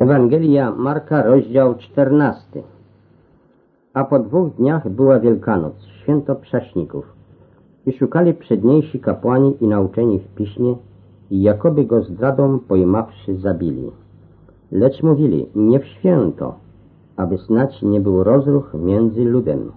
Ewangelia Marka, rozdział 14. A po dwóch dniach była Wielkanoc, święto prześników. I szukali przedniejsi kapłani i nauczeni w piśmie, i jakoby go zdradą pojmawszy zabili. Lecz mówili, nie w święto, aby snać nie był rozruch między ludem.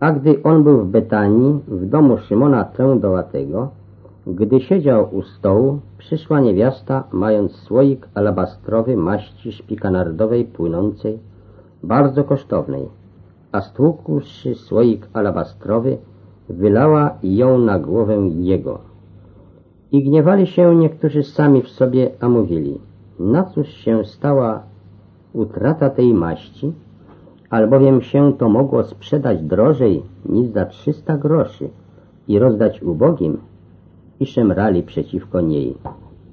A gdy on był w Betanii, w domu Szymona Trędołatego, gdy siedział u stołu, przyszła niewiasta, mając słoik alabastrowy maści szpikanardowej płynącej, bardzo kosztownej, a stłukłszy słoik alabastrowy, wylała ją na głowę jego. I gniewali się niektórzy sami w sobie, a mówili, na cóż się stała utrata tej maści, albowiem się to mogło sprzedać drożej niż za trzysta groszy i rozdać ubogim, i szemrali przeciwko niej.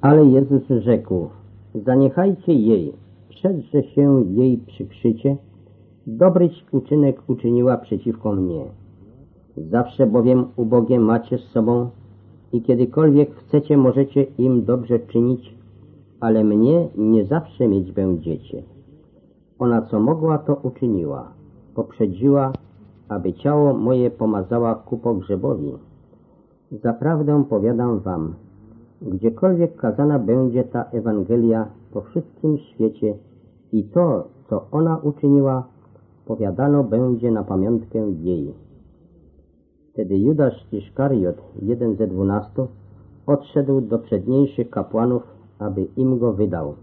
Ale Jezus rzekł, zaniechajcie jej, przedrze się jej przykrzycie, dobryć uczynek uczyniła przeciwko mnie. Zawsze bowiem ubogie macie z sobą i kiedykolwiek chcecie, możecie im dobrze czynić, ale mnie nie zawsze mieć będziecie. Ona co mogła, to uczyniła. Poprzedziła, aby ciało moje pomazała ku pogrzebowi. Zaprawdę powiadam wam, gdziekolwiek kazana będzie ta Ewangelia po wszystkim świecie i to, co ona uczyniła, powiadano będzie na pamiątkę jej. Wtedy Judasz Iszkariot, jeden ze dwunastu, odszedł do przedniejszych kapłanów, aby im go wydał.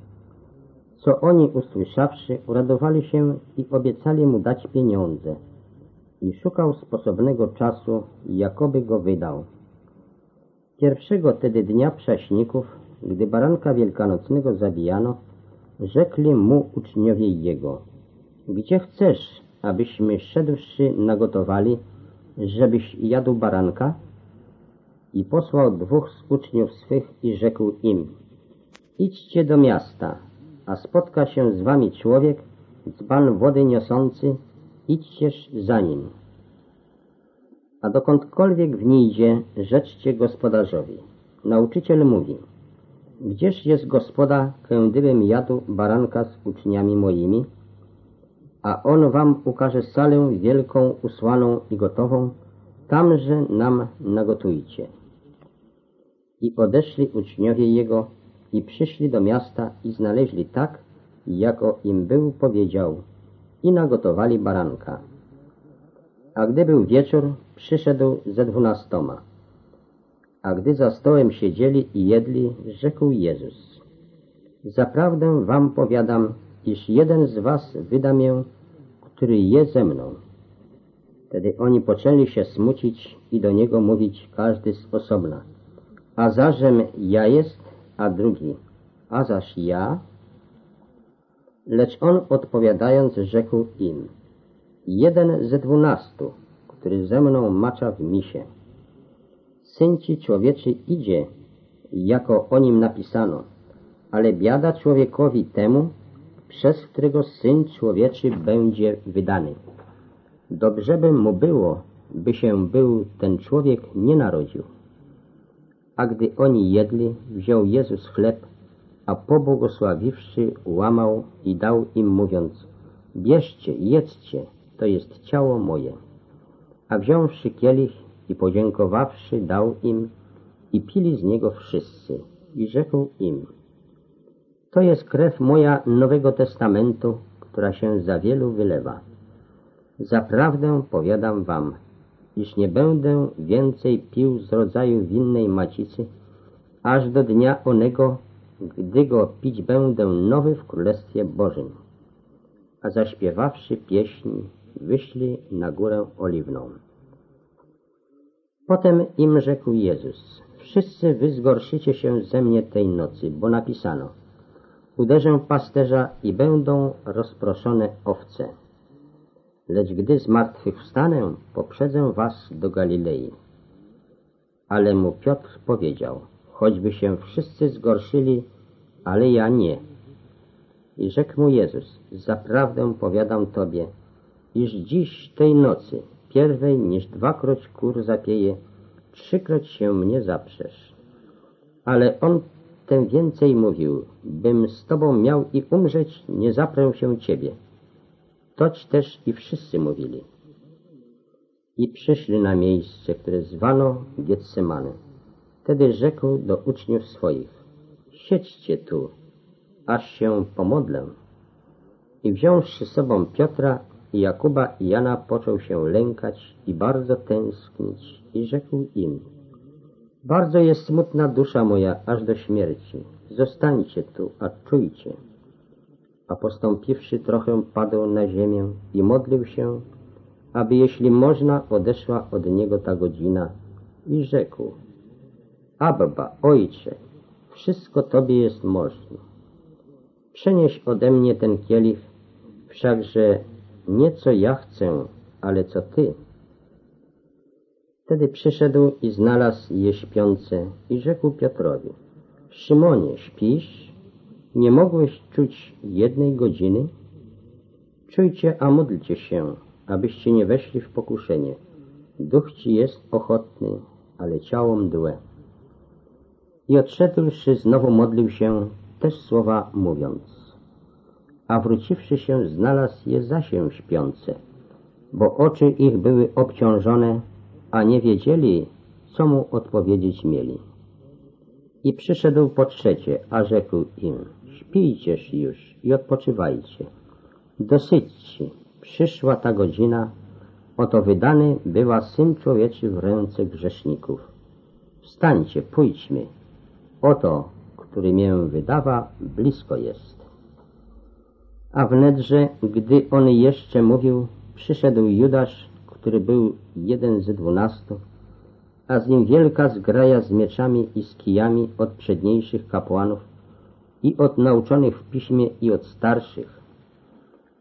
Co oni usłyszawszy, uradowali się i obiecali mu dać pieniądze. I szukał sposobnego czasu, jakoby go wydał. Pierwszego tedy dnia prześników, gdy baranka wielkanocnego zabijano, rzekli mu uczniowie jego, gdzie chcesz, abyśmy szedłszy nagotowali, żebyś jadł baranka? I posłał dwóch z uczniów swych i rzekł im, idźcie do miasta, a spotka się z wami człowiek, dzban wody niosący, idźcież za nim a dokądkolwiek w niej idzie, rzeczcie gospodarzowi. Nauczyciel mówi, gdzież jest gospoda, kędybym jadł baranka z uczniami moimi, a on wam ukaże salę wielką, usłaną i gotową, tamże nam nagotujcie. I odeszli uczniowie jego i przyszli do miasta i znaleźli tak, jako im był powiedział, i nagotowali baranka. A gdy był wieczór, przyszedł ze dwunastoma. A gdy za stołem siedzieli i jedli, rzekł Jezus. Zaprawdę wam powiadam, iż jeden z was wyda mię, który je ze mną. Wtedy oni poczęli się smucić i do niego mówić każdy z osobna. A zażem ja jest, a drugi, a zaś ja? Lecz on odpowiadając rzekł im, jeden ze dwunastu, który ze mną macza w misie. Syn ci człowieczy idzie, jako o nim napisano, ale biada człowiekowi temu, przez którego Syn człowieczy będzie wydany. Dobrze by mu było, by się był ten człowiek nie narodził. A gdy oni jedli, wziął Jezus chleb, a pobłogosławiwszy, łamał i dał im mówiąc, bierzcie, jedzcie, to jest ciało moje. A wziąwszy kielich i podziękowawszy, dał im i pili z niego wszyscy. I rzekł im, to jest krew moja Nowego Testamentu, która się za wielu wylewa. Zaprawdę powiadam wam, iż nie będę więcej pił z rodzaju winnej macicy, aż do dnia onego, gdy go pić będę nowy w Królestwie Bożym. A zaśpiewawszy pieśń, wyszli na górę oliwną. Potem im rzekł Jezus, wszyscy wy zgorszycie się ze mnie tej nocy, bo napisano, uderzę pasterza i będą rozproszone owce. Lecz gdy z martwych wstanę, poprzedzę was do Galilei. Ale mu Piotr powiedział, choćby się wszyscy zgorszyli, ale ja nie. I rzekł mu Jezus, zaprawdę powiadam tobie, iż dziś tej nocy, pierwej niż dwakroć kur zapieje, trzykroć się mnie zaprzesz. Ale on tym więcej mówił, bym z tobą miał i umrzeć, nie zaprę się ciebie. Toć też i wszyscy mówili. I przyszli na miejsce, które zwano Getsemane. Wtedy rzekł do uczniów swoich, siedźcie tu, aż się pomodlę. I wziąwszy sobą Piotra Jakuba i Jana, począł się lękać i bardzo tęsknić i rzekł im, bardzo jest smutna dusza moja aż do śmierci. Zostańcie tu, a czujcie. A postąpiwszy trochę padł na ziemię i modlił się, aby jeśli można odeszła od niego ta godzina i rzekł Abba, Ojcze, wszystko Tobie jest możne. Przenieś ode mnie ten kielich, wszakże nie co ja chcę, ale co Ty. Wtedy przyszedł i znalazł je śpiące i rzekł Piotrowi, Szymonie, śpisz? Nie mogłeś czuć jednej godziny? Czujcie, a módlcie się, abyście nie weszli w pokuszenie. Duch ci jest ochotny, ale ciało mdłe. I odszedłszy znowu modlił się, też słowa mówiąc. A wróciwszy się, znalazł je zasię śpiące, bo oczy ich były obciążone a nie wiedzieli, co mu odpowiedzieć mieli. I przyszedł po trzecie, a rzekł im, śpijcież już i odpoczywajcie. Dosyćcie, przyszła ta godzina, oto wydany była Syn Człowieczy w ręce grzeszników. Wstańcie, pójdźmy, oto, który mię wydawa, blisko jest. A wnedrze, gdy on jeszcze mówił, przyszedł Judasz, który był jeden z dwunastu, a z nim wielka zgraja z mieczami i z kijami od przedniejszych kapłanów i od nauczonych w piśmie i od starszych.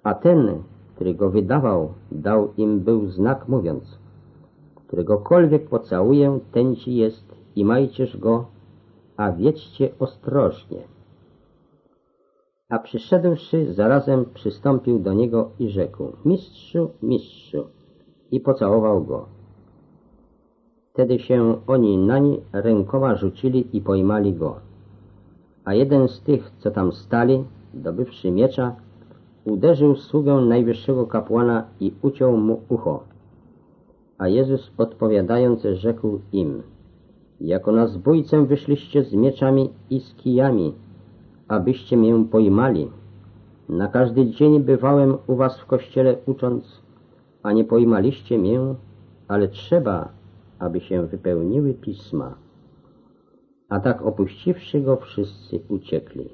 A ten, który go wydawał, dał im był znak mówiąc, któregokolwiek pocałuję, ten ci jest i majcież go, a wiedźcie ostrożnie. A przyszedłszy, zarazem przystąpił do niego i rzekł, mistrzu, mistrzu, i pocałował go. Wtedy się oni nań rękoma rzucili i pojmali go. A jeden z tych, co tam stali, dobywszy miecza, uderzył sługę najwyższego kapłana i uciął mu ucho. A Jezus odpowiadając rzekł im, jako na zbójcę wyszliście z mieczami i z kijami, abyście mię pojmali. Na każdy dzień bywałem u was w kościele ucząc, a nie pojmaliście mię, ale trzeba, aby się wypełniły pisma. A tak opuściwszy go, wszyscy uciekli.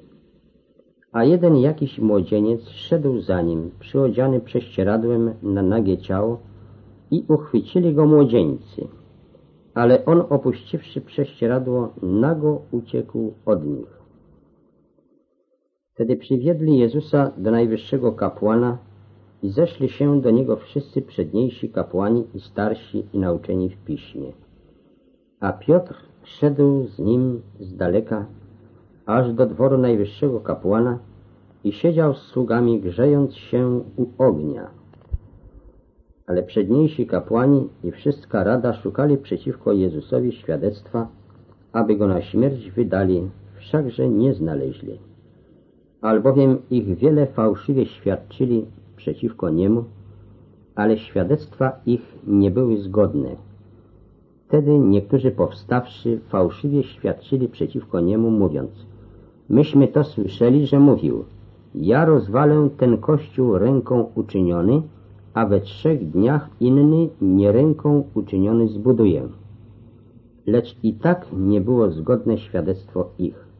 A jeden jakiś młodzieniec szedł za nim, przyodziany prześcieradłem na nagie ciało i uchwycili go młodzieńcy. Ale on opuściwszy prześcieradło, nago uciekł od nich. Wtedy przywiedli Jezusa do najwyższego kapłana i zeszli się do niego wszyscy przedniejsi kapłani i starsi i nauczeni w piśmie. A Piotr szedł z nim z daleka, aż do dworu najwyższego kapłana i siedział z sługami, grzejąc się u ognia. Ale przedniejsi kapłani i wszystka rada szukali przeciwko Jezusowi świadectwa, aby go na śmierć wydali, wszakże nie znaleźli. Albowiem ich wiele fałszywie świadczyli przeciwko niemu, ale świadectwa ich nie były zgodne. Wtedy niektórzy powstawszy fałszywie świadczyli przeciwko niemu, mówiąc Myśmy to słyszeli, że mówił Ja rozwalę ten kościół ręką uczyniony, a we trzech dniach inny nie ręką uczyniony zbuduję. Lecz i tak nie było zgodne świadectwo ich.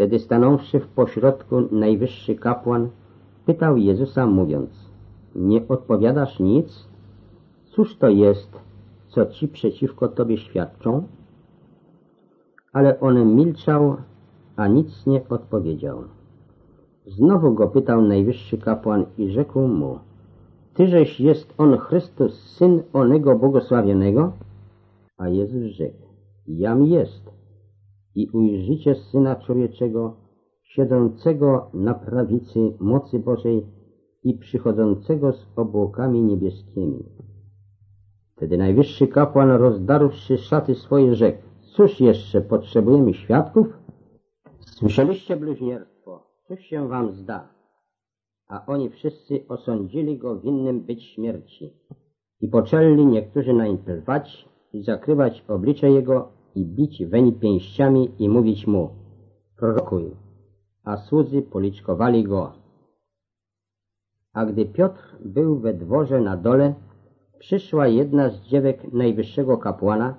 Wtedy stanąwszy w pośrodku najwyższy kapłan, Pytał Jezusa mówiąc, nie odpowiadasz nic? Cóż to jest, co ci przeciwko tobie świadczą? Ale on milczał, a nic nie odpowiedział. Znowu go pytał najwyższy kapłan i rzekł mu, Tyżeś jest on Chrystus, Syn onego błogosławionego? A Jezus rzekł, jam jest i ujrzycie Syna Człowieczego siedzącego na prawicy mocy Bożej i przychodzącego z obłokami niebieskimi. Wtedy najwyższy kapłan rozdarłszy szaty swoje rzekł, cóż jeszcze potrzebujemy świadków? Słyszeliście bluźnierstwo, cóż się wam zda? A oni wszyscy osądzili go winnym być śmierci. I poczęli niektórzy nań i zakrywać oblicze jego i bić weń pięściami i mówić mu, prorokuj, a słudzy policzkowali go. A gdy Piotr był we dworze na dole, przyszła jedna z dziewek najwyższego kapłana,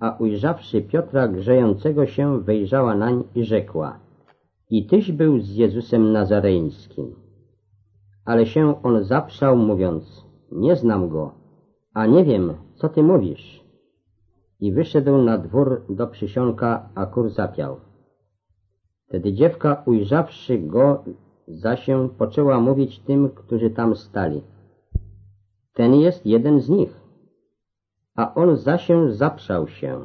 a ujrzawszy Piotra grzejącego się, wejrzała nań i rzekła I tyś był z Jezusem Nazareńskim. Ale się on zaprzał, mówiąc Nie znam go, a nie wiem, co ty mówisz. I wyszedł na dwór do przysionka, a kur zapiał. Wtedy dziewka, ujrzawszy go, się poczęła mówić tym, którzy tam stali. Ten jest jeden z nich. A on się zaprzał się.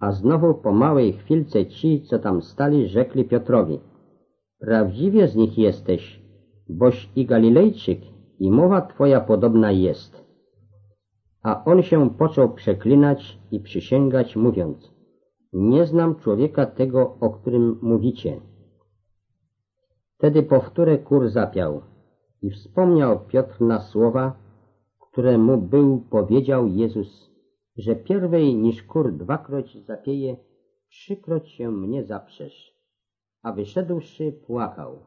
A znowu po małej chwilce ci, co tam stali, rzekli Piotrowi. Prawdziwie z nich jesteś, boś i Galilejczyk, i mowa twoja podobna jest. A on się począł przeklinać i przysięgać, mówiąc, nie znam człowieka tego, o którym mówicie. Wtedy powtórę kur zapiał i wspomniał Piotr na słowa, które mu był powiedział Jezus, że pierwej niż kur dwakroć zapieje, trzykroć się mnie zaprzesz. A wyszedłszy płakał.